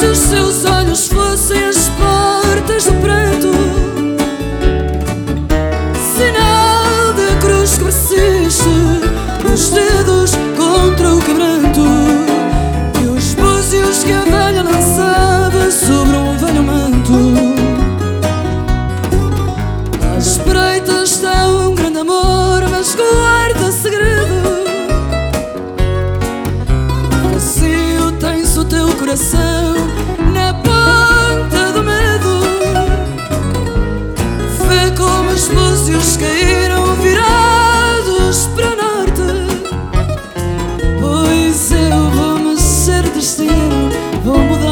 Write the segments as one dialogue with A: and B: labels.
A: se os seus olhos fossem as portas do pranto Sinal da cruz que persiste Os dedos contra o quebranto. E os búzios que a velha lançava Sobre um velho manto. As espreita está um grande amor Mas guarda segredo. Vazio tens o teu coração eles caíram virados para norte. Pois eu vou me ser destino, vou mudar.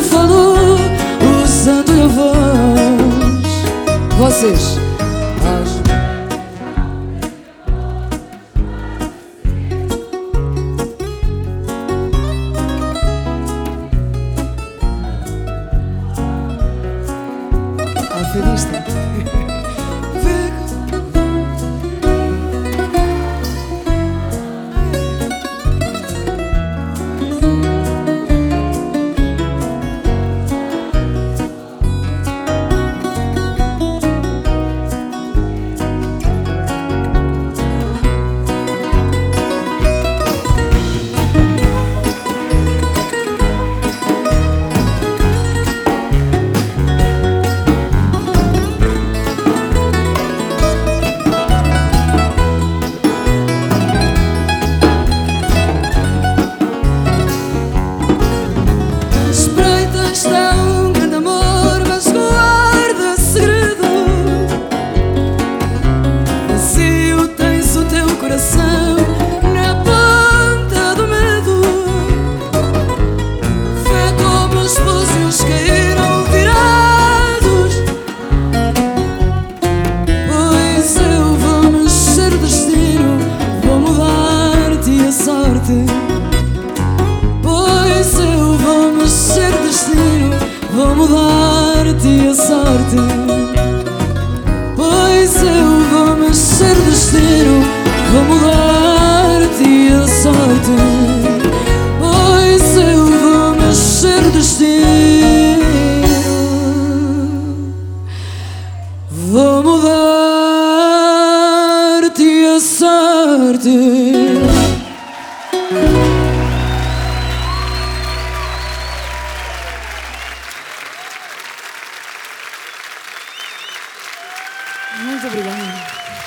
A: Falou usando a voz. Vocês. Alfabista. Pois eu vou mexer de estilo Vou mudar-te a sorte Pois eu vou mexer de estilo Vou mudar-te a sorte Muito obrigada.